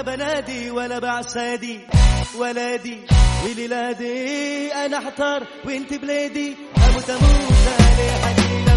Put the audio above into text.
ولا بنادي ولا بعسادي ولادي وليلادي أنا أحتار وأنت بلادي أموت أموت حنين